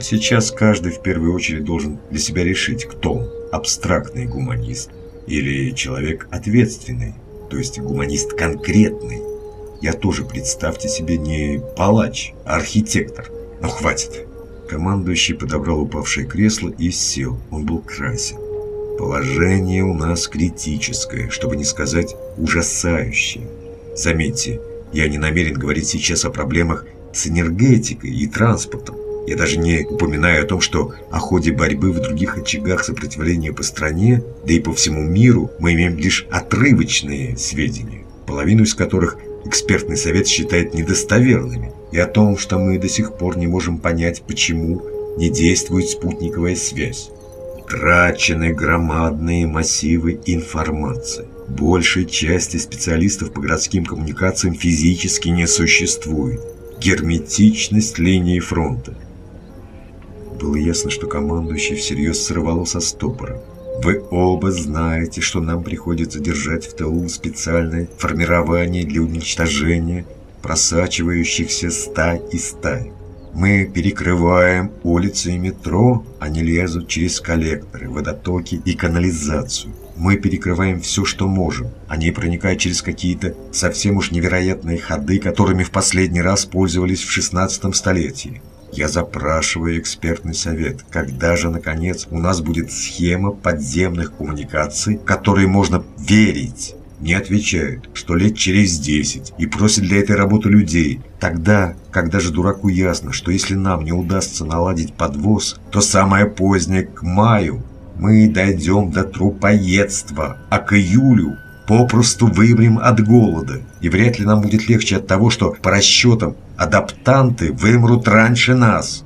Сейчас каждый в первую очередь должен для себя решить, кто он – абстрактный гуманист или человек ответственный, то есть гуманист конкретный. Я тоже, представьте себе, не палач, а архитектор. Ну, хватит. Командующий подобрал упавшее кресло и сел. Он был красен. Положение у нас критическое, чтобы не сказать ужасающее. Заметьте, я не намерен говорить сейчас о проблемах с энергетикой и транспортом. Я даже не упоминаю о том, что о ходе борьбы в других очагах сопротивления по стране, да и по всему миру, мы имеем лишь отрывочные сведения, половину из которых экспертный совет считает недостоверными, и о том, что мы до сих пор не можем понять, почему не действует спутниковая связь. Трачены громадные массивы информации. Большей части специалистов по городским коммуникациям физически не существует. Герметичность линии фронта. Было ясно, что командующий всерьез срывало со стопора. Вы оба знаете, что нам приходится держать в тылу специальное формирование для уничтожения просачивающихся ста и стай. Мы перекрываем улицы и метро, они лезут через коллекторы, водотоки и канализацию. Мы перекрываем все, что можем. Они проникают через какие-то совсем уж невероятные ходы, которыми в последний раз пользовались в 16 столетии. Я запрашиваю экспертный совет, когда же, наконец, у нас будет схема подземных коммуникаций, которой можно верить. Не отвечают, что лет через десять, и просят для этой работы людей. Тогда, когда же дураку ясно, что если нам не удастся наладить подвоз, то самое позднее к маю мы дойдем до трупоедства, а к июлю попросту вымрем от голода. И вряд ли нам будет легче от того, что по расчетам адаптанты вымрут раньше нас.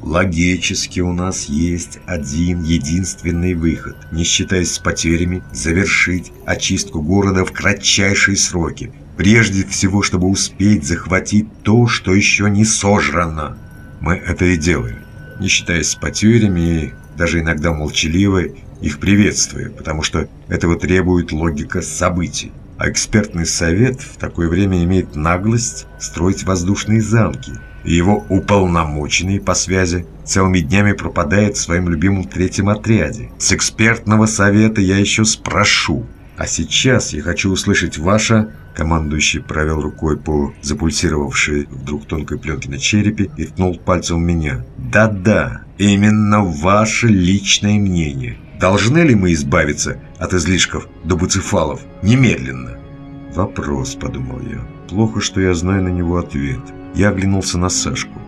Логически у нас есть один единственный выход, не считаясь с потерями, завершить очистку города в кратчайшие сроки, прежде всего, чтобы успеть захватить то, что еще не сожрано. Мы это и делаем, не считаясь с потерями и даже иногда молчаливо их приветствуя, потому что этого требует логика событий. А экспертный совет в такое время имеет наглость строить воздушные замки, и его уполномоченный по связи целыми днями пропадает в своем любимом третьем отряде. С экспертного совета я еще спрошу. А сейчас я хочу услышать ваше Командующий провел рукой по запульсировавшей вдруг тонкой пленке на черепе и ткнул пальцем меня. «Да-да, именно ваше личное мнение. Должны ли мы избавиться от излишков до буцефалов немедленно?» «Вопрос», — подумал я. «Плохо, что я знаю на него ответ». Я оглянулся на Сашку.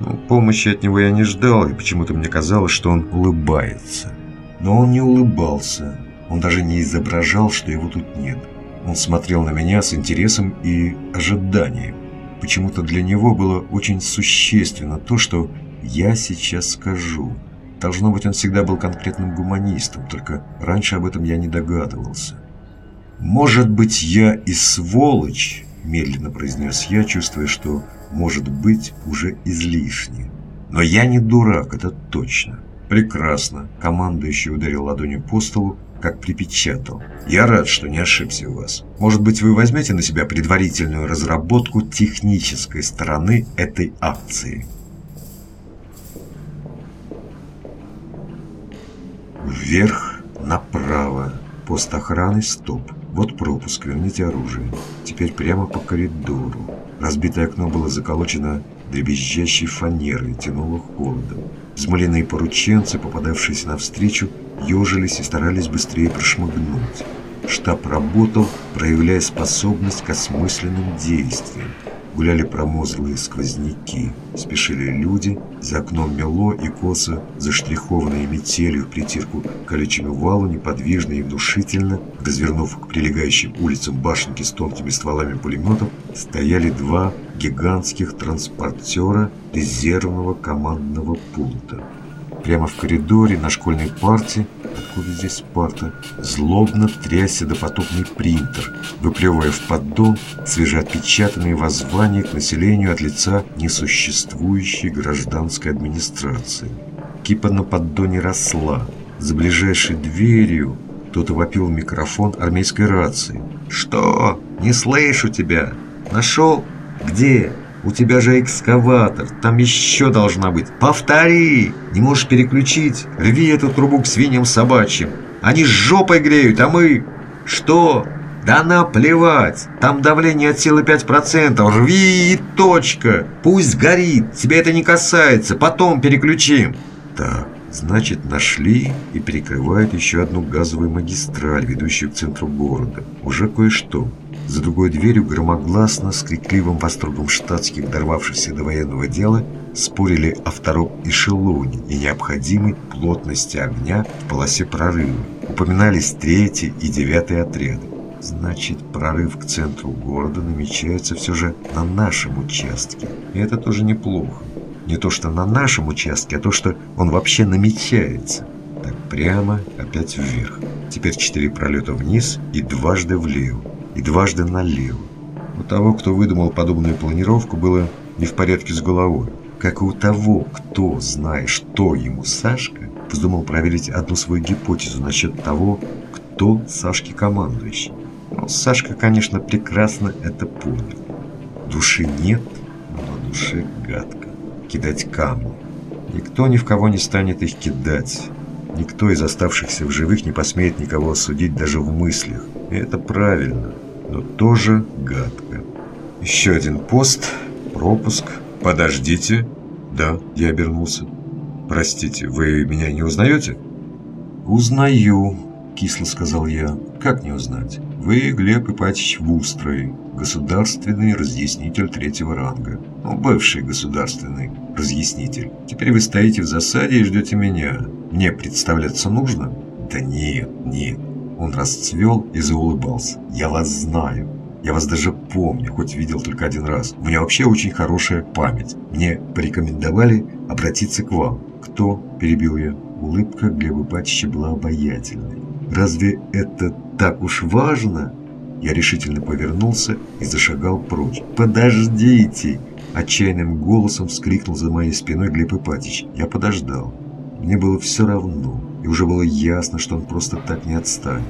Ну, помощи от него я не ждал, и почему-то мне казалось, что он улыбается. Но он не улыбался. Он даже не изображал, что его тут нет. Он смотрел на меня с интересом и ожиданием. Почему-то для него было очень существенно то, что я сейчас скажу. Должно быть, он всегда был конкретным гуманистом, только раньше об этом я не догадывался. «Может быть, я и сволочь», – медленно произнес я, чувствуя, что «может быть» уже излишне. «Но я не дурак, это точно». «Прекрасно», – командующий ударил ладонью по столу, как припечатал. «Я рад, что не ошибся у вас. Может быть, вы возьмете на себя предварительную разработку технической стороны этой акции?» Вверх, направо. Пост охраны, стоп. Вот пропуск, верните оружие. Теперь прямо по коридору. Разбитое окно было заколочено дребезжащей фанерой, тянуло холодом. Взмоленные порученцы, попадавшиеся навстречу, ежились и старались быстрее прошмыгнуть. Штаб работал, проявляя способность к осмысленным действиям. Гуляли промозглые сквозняки, спешили люди, за окном мело и косо, заштрихованные метелью в притирку колючему валу, неподвижно и внушительно, развернув к прилегающим улицам башенки с тонкими стволами пулеметов, стояли два гигантских транспортера резервного командного пункта. Прямо в коридоре на школьной парте, откуда здесь парта, злобно трясся допотопный принтер, выплевывая в поддон свежеотпечатанные воззвания к населению от лица несуществующей гражданской администрации. Кипа на поддоне росла. За ближайшей дверью кто-то вопил в микрофон армейской рации. «Что? Не слышу тебя! Нашел? Где? У тебя же экскаватор, там еще должна быть. Повтори! Не можешь переключить? Рви эту трубу к свиньям собачьим. Они жопой греют, а мы... Что? Да наплевать! Там давление от силы 5%. Рви и точка! Пусть горит! Тебя это не касается. Потом переключим. Так, значит, нашли и перекрывают еще одну газовую магистраль, ведущую к центру города. Уже кое-что. За другой дверью громогласно, с крикливым восторгом штатских, дорвавшихся до военного дела, спорили о втором эшелоне и необходимой плотности огня в полосе прорыва. Упоминались третий и девятый отряды. Значит, прорыв к центру города намечается все же на нашем участке. И это тоже неплохо. Не то, что на нашем участке, а то, что он вообще намечается. Так прямо опять вверх. Теперь четыре пролета вниз и дважды влево и дважды налево. У того, кто выдумал подобную планировку, было не в порядке с головой. Как и у того, кто, зная, что ему Сашка, вздумал проверить одну свою гипотезу насчет того, кто Сашке командующий. Но Сашка, конечно, прекрасно это понял. Души нет, но душе гадко. Кидать камни. Никто ни в кого не станет их кидать. Никто из оставшихся в живых не посмеет никого осудить даже в мыслях. И это правильно но тоже гадко. Еще один пост, пропуск. Подождите. Да, я обернулся. Простите, вы меня не узнаете? Узнаю, кисло сказал я. Как не узнать? Вы Глеб Ипатьевич Вустрой, государственный разъяснитель третьего ранга. Ну, бывший государственный разъяснитель. Теперь вы стоите в засаде и ждете меня. Мне представляться нужно? Да нет, нет. Он расцвел и заулыбался. «Я вас знаю. Я вас даже помню, хоть видел только один раз. У меня вообще очень хорошая память. Мне порекомендовали обратиться к вам». «Кто?» – перебил я. Улыбка Глеба Патчича была обаятельной. «Разве это так уж важно?» Я решительно повернулся и зашагал прочь. «Подождите!» Отчаянным голосом вскрикнул за моей спиной Глеб Ипатич. Я подождал. Мне было все равно и уже было ясно, что он просто так не отстанет.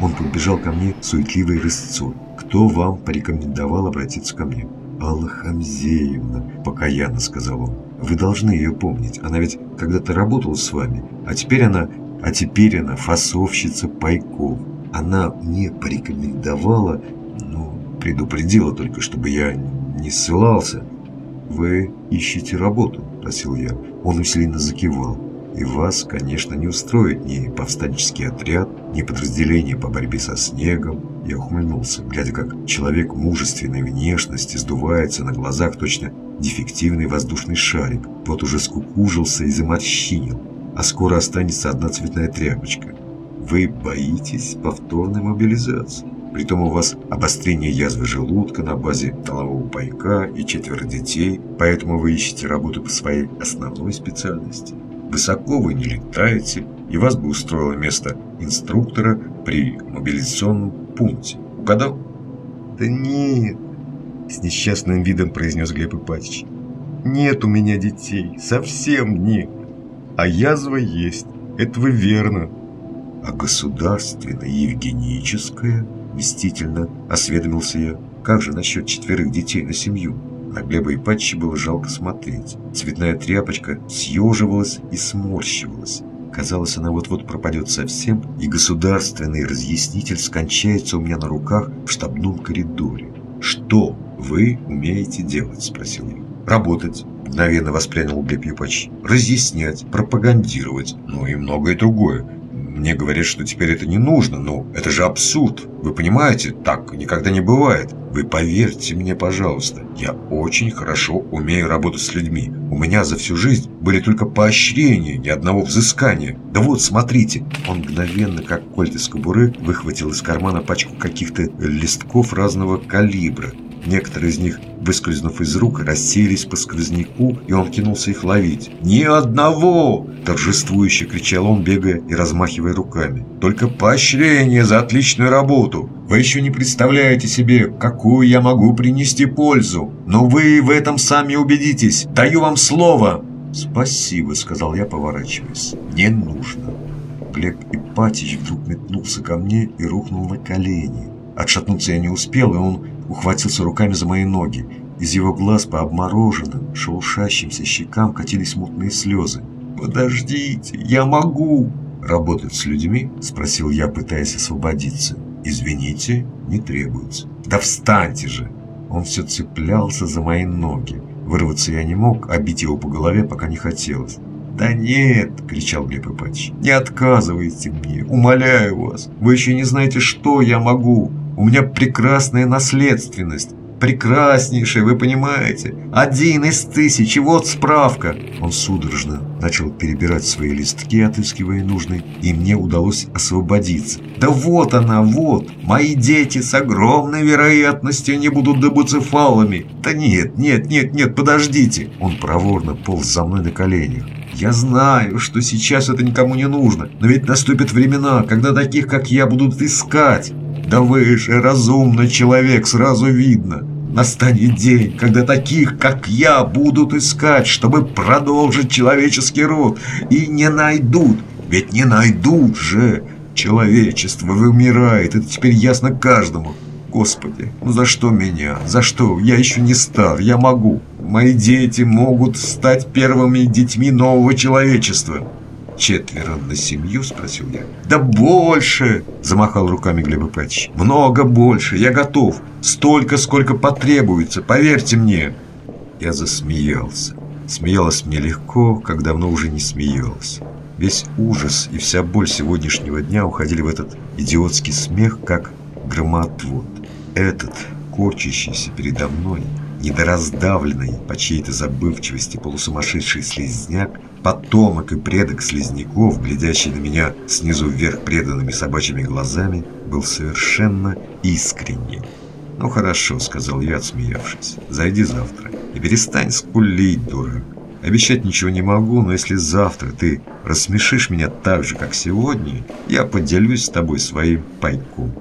Он подбежал ко мне суетливой рысцой. «Кто вам порекомендовал обратиться ко мне?» «Алла Хамзеевна», – покаянно сказал он. «Вы должны ее помнить. Она ведь когда-то работала с вами, а теперь она... А теперь она фасовщица пайков. Она мне порекомендовала, ну, предупредила только, чтобы я не ссылался. «Вы ищете работу?» – просил я. Он усиленно закивал. И вас, конечно, не устроит ни повстанческий отряд, ни подразделение по борьбе со снегом. Я ухмыльнулся, глядя, как человек мужественной внешности сдувается на глазах точно дефективный воздушный шарик. Вот уже скукужился и заморщинил, а скоро останется одна цветная тряпочка. Вы боитесь повторной мобилизации. Притом у вас обострение язвы желудка на базе толового пайка и четверо детей, поэтому вы ищете работу по своей основной специальности. Высоко вы не летаете, и вас бы устроило место инструктора при мобилизационном пункте. Угадал? Да нет, с несчастным видом произнес Глеб Ипатич. Нет у меня детей, совсем нет. А язва есть, это вы верно. А государственное евгеническое, мстительно осведомился я. Как же насчет четверых детей на семью? На Глеба Ипатчи было жалко смотреть. Цветная тряпочка съеживалась и сморщивалась. Казалось, она вот-вот пропадет совсем, и государственный разъяснитель скончается у меня на руках в штабном коридоре. «Что вы умеете делать?» – спросил я. «Работать», – мгновенно воспрянял Глеб Ипач. «Разъяснять, пропагандировать, ну и многое другое. Мне говорят, что теперь это не нужно, но это же абсурд. Вы понимаете, так никогда не бывает. Вы поверьте мне, пожалуйста, я очень хорошо умею работать с людьми. У меня за всю жизнь были только поощрения, ни одного взыскания. Да вот, смотрите. Он мгновенно, как кольт из кобуры, выхватил из кармана пачку каких-то листков разного калибра. Некоторые из них, выскользнув из рук, рассеялись по сквозняку, и он кинулся их ловить. «Ни одного!» – торжествующе кричал он, бегая и размахивая руками. «Только поощрение за отличную работу! Вы еще не представляете себе, какую я могу принести пользу! Но вы в этом сами убедитесь! Даю вам слово!» «Спасибо», – сказал я, поворачиваясь. «Не нужно». Глеб Ипатич вдруг метнулся ко мне и рухнул на колени. Отшатнуться я не успел, и он ухватился руками за мои ноги. Из его глаз по обмороженным, шелушащимся щекам катились мутные слезы. «Подождите, я могу!» «Работать с людьми?» – спросил я, пытаясь освободиться. «Извините, не требуется». «Да встаньте же!» Он все цеплялся за мои ноги. Вырваться я не мог, а бить его по голове пока не хотелось. «Да нет!» – кричал Глеб Ипатьевич. «Не отказывайте мне! Умоляю вас! Вы еще не знаете, что я могу! У меня прекрасная наследственность! прекраснейшее, вы понимаете? Один из тысячи, вот справка!» Он судорожно начал перебирать свои листки, отыскивая нужный, и мне удалось освободиться. «Да вот она, вот! Мои дети с огромной вероятностью не будут добуцефалами! Да нет, нет, нет, нет, подождите!» Он проворно полз за мной на коленях. Я знаю, что сейчас это никому не нужно, но ведь наступят времена, когда таких, как я, будут искать. Да вы же разумный человек, сразу видно. Настанет день, когда таких, как я, будут искать, чтобы продолжить человеческий род, и не найдут. Ведь не найдут же. Человечество вымирает, это теперь ясно каждому. Господи, ну за что меня? За что? Я еще не стар, я могу. Мои дети могут стать первыми детьми нового человечества. «Четверо на семью?» – спросил я. «Да больше!» – замахал руками Глеб Ипатьевич. «Много больше! Я готов! Столько, сколько потребуется, поверьте мне!» Я засмеялся. Смеялась мне легко, как давно уже не смеялась. Весь ужас и вся боль сегодняшнего дня уходили в этот идиотский смех, как громоотвод. Этот, корчащийся передо мной, недораздавленный по чьей-то забывчивости полусумасшедший слезняк, потомок и предок слизняков, глядящий на меня снизу вверх преданными собачьими глазами, был совершенно искренним. «Ну хорошо», — сказал я, отсмеявшись, — «зайди завтра и перестань скулить, дурак. Обещать ничего не могу, но если завтра ты рассмешишь меня так же, как сегодня, я поделюсь с тобой своим пайком».